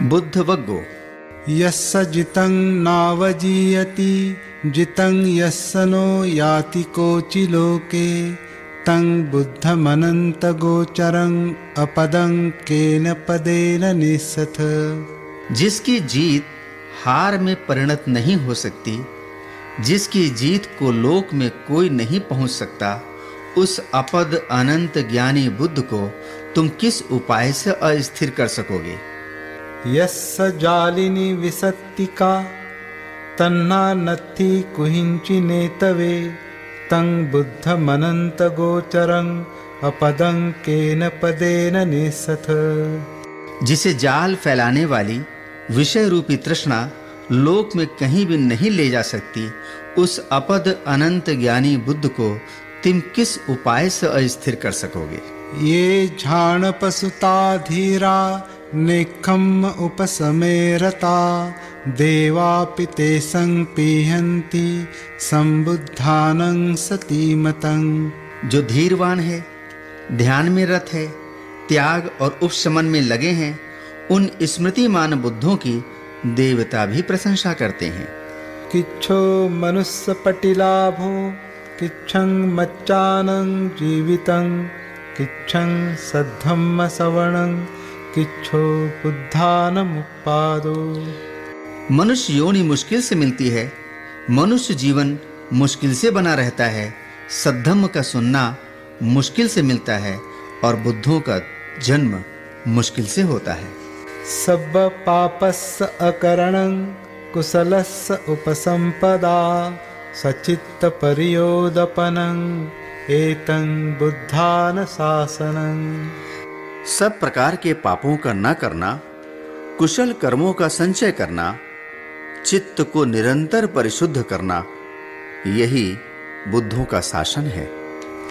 बुद्धवग्गो। यस्य जितं नावजीयति जितं यस्य नो याति कोचि लोके तं बुद्धमनन्तगोचरं अपदं केन पदेन निस्सथ जिसकी जीत हार में परिणत नहीं हो सकती जिसकी जीत को लोक में कोई नहीं पहुँच सकता उस अपद अनंत ज्ञानी बुद्ध को तुम किस उपाय से अस्थिर कर सकोगे? यस्य जालिनी विसत्तिका तन्ना नत्थि कुहिंचि नेतवे तं बुद्धमनन्तगोचरं अपदं केन पदेन निसथ। जिसे जाल फैलाने वाली विषय रूपी तृष्णा लोक में कहीं भी नहीं ले जा सकती उस अपद अनंत ज्ञानी बुद्ध को तुम किस उपाय से अस्थिर कर सकोगे? ये झाण पसुता धीरा निखम उपसमेरता देवापि ते संपीहन्ति संबुद्धानं सतीमतं। जो धीरवान है ध्यान में रत है त्याग और उपशमन में लगे हैं उन स्मृतिमान बुद्धों की देवता भी प्रशंसा करते हैं। किच्छो मनुष्य पटिलाभो किच्छं मच्चानं जीवितं किच्छं सद्धम्म सवणं बुद्धानमुपादो मनुष्य योनि मुश्किल से मिलती है। मनुष्य जीवन मुश्किल से बना रहता है। सद्धम्म का सुनना मुश्किल से मिलता है और बुद्धों का जन्म मुश्किल से होता है। सब पापस्य अकरणं कुशलस्य उपसंपदा सचित्त परियोदपनं एतं बुद्धान शासनं सब प्रकार के पापों का न करना कुशल कर्मों का संचय करना चित्त को निरंतर परिशुद्ध करना यही बुद्धों का शासन है।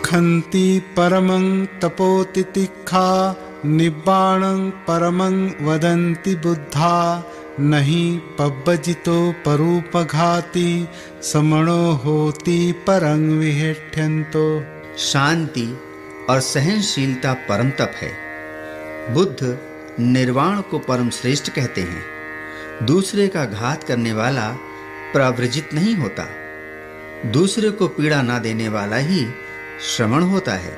खन्ति परमं तपोतितिखा निब्बाणं परमं वदन्ति बुद्धा नहि पब्बजितो परूपघाति समणो होति परं विहेठ्यन्तो। शांति और सहनशीलता परम तप है। बुद्ध निर्वाण को परम श्रेष्ठ कहते हैं। दूसरे का घात करने वाला प्रव्रजित नहीं होता। दूसरे को पीड़ा ना देने वाला ही श्रवण होता है।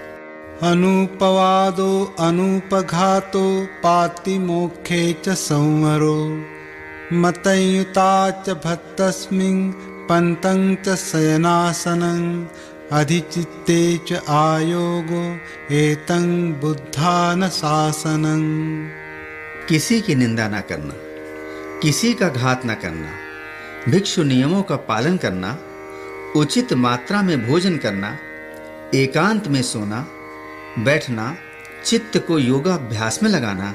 अनुपवादो, अनुपघातो, पाति मोक्षे च संवरो। मतयुता च भत्तस्मिन् पन्तं च शयनासनं अधिचित्ते च आयोगो एतं बुद्धान शासनं किसी की निंदा ना करना किसी का घात न करना भिक्षु नियमों का पालन करना उचित मात्रा में भोजन करना एकांत में सोना बैठना चित्त को योगाभ्यास में लगाना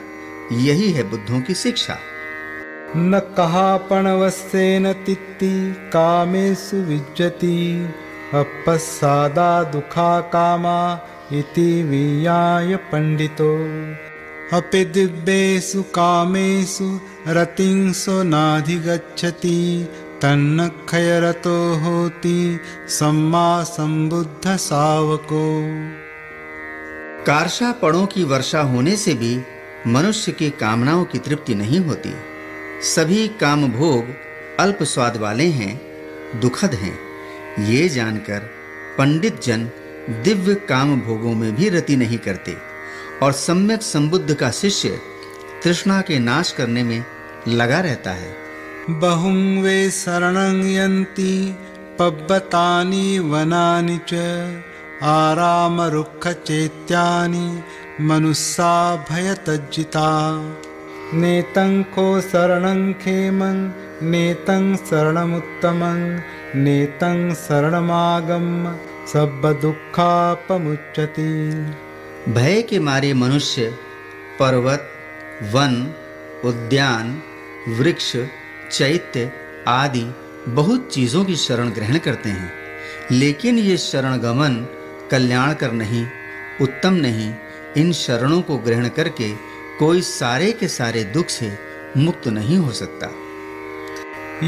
यही है बुद्धों की शिक्षा। न कहापणवस्येन तित्ति कामेषु विज्जति अपस्सादा दुखा कामा इति वियाय पंडितो। अपि दिव्येषु कामेषु रतिंसो नाधिगच्छति तन्न खयरतो होति सम्मा संबुद्ध सावको। कार्षापणों की वर्षा होने से भी मनुष्य की कामनाओं की तृप्ति नहीं होती। सभी काम भोग अल्प स्वाद वाले हैं, दुखद हैं। ये जानकर पंडित जन दिव्य काम भोगों में भी रति नहीं करते और सम्यक संबुद्ध का शिष्य तृष्णा के नाश करने में लगा रहता है। बहुं वे शरणं यन्ति, पब्बतानि वनानि च मनुष्या भयतज्जिता। नेतं को शरणं खेमं, नेतं शरणमुत्तमं, नेतं शरणमागम्य सब्बदुःखापमुच्यति भय के मारे मनुष्य, पर्वत, वन, उद्यान, वृक्ष, चैत्य आदि बहुत चीज़ों की शरण ग्रहण करते हैं। लेकिन ये शरण गमन, कल्याणकर नहीं, उत्तम नहीं, इन शरणों को ग्रहण करके कोई सारे के सारे दुख से मुक्त नहीं हो सकता।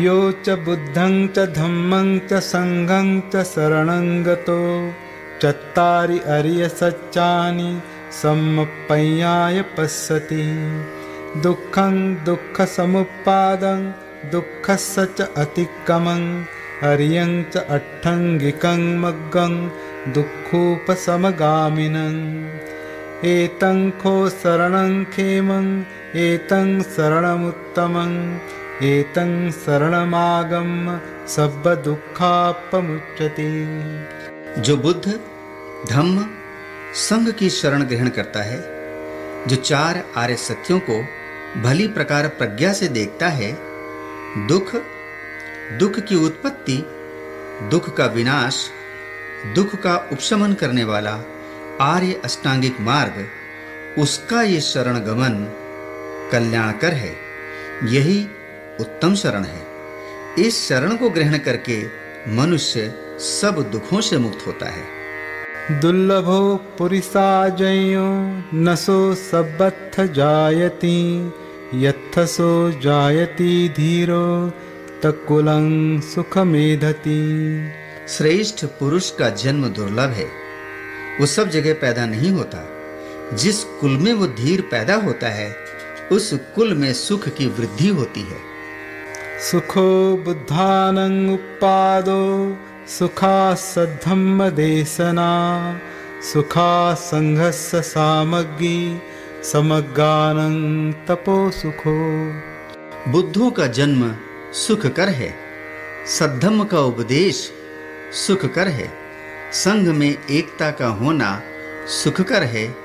यो च बुद्धं च धम्मं च सङ्घं च शरणं गतो चत्तारि अर्यसच्चानि सम्मप्पय्याय पश्यति दुःखं दुःखसमुत्पादं दुःखस्य च अतिक्रमं, हर्यं च अट्ठङ्गिकं मग्गं दुःखोपशमगामिनम् एतं खो शरणं खेमं, एतं शरणमुत्तमम् एतं शरणमागम सब दुखापमुच्यते जो बुद्ध धम्म संघ की शरण ग्रहण करता है, जो चार आर्य सत्यों को भली प्रकार प्रज्ञा से देखता है, दुख दुख की उत्पत्ति, दुख का विनाश, दुख का उपशमन करने वाला आर्य अष्टांगिक मार्ग उसका ये शरण गमन कल्याणकर है। यही उत्तम शरण है। इस शरण को ग्रहण करके मनुष्य सब दुखों से मुक्त होता है। दुर्लभो पुरिसाजयो नसो सबत्थ जायति यत्थसो जायति धीरो तकुलं सुखमेधति। श्रेष्ठ पुरुष का जन्म दुर्लभ है। वो सब जगह पैदा नहीं होता। जिस कुल में वो धीर पैदा होता है उस कुल में सुख की वृद्धि होती है। सुखो बुद्धानं उपादो सुखा सद्धम्मदेशना सुखा संघस्य सामग्री समगानं तपो सुखो। बुद्धों का जन्म सुख कर है सद्धम्म का उपदेश सुख कर है। संघ में एकता का होना सुखकर है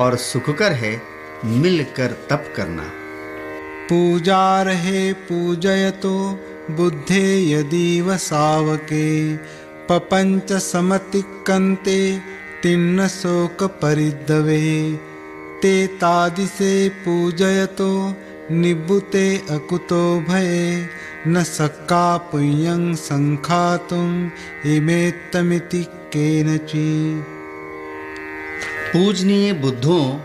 और सुखकर है मिलकर तप करना। पूजा रहे पूजय तो बुद्धे यदि सावके पपंच समतिकन्ते तिन्न शोक परिदवे ते तादिसे पूजयतो, निबुते अकुतो भये। न सक्का पुण्यं संखातुम् इमेत्तमिति केनचि। पूजनीय बुद्धों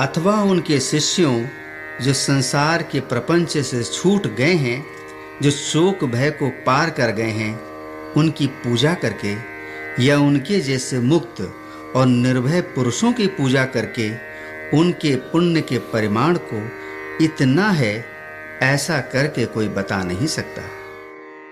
अथवा उनके शिष्यों जो संसार के प्रपंच से छूट गए हैं, जो शोक भय को पार कर गए हैं, उनकी पूजा करके या उनके जैसे मुक्त और निर्भय पुरुषों की पूजा करके उनके पुण्य के परिमाण को इतना है ऐसा करके कोई बता नहीं सकता।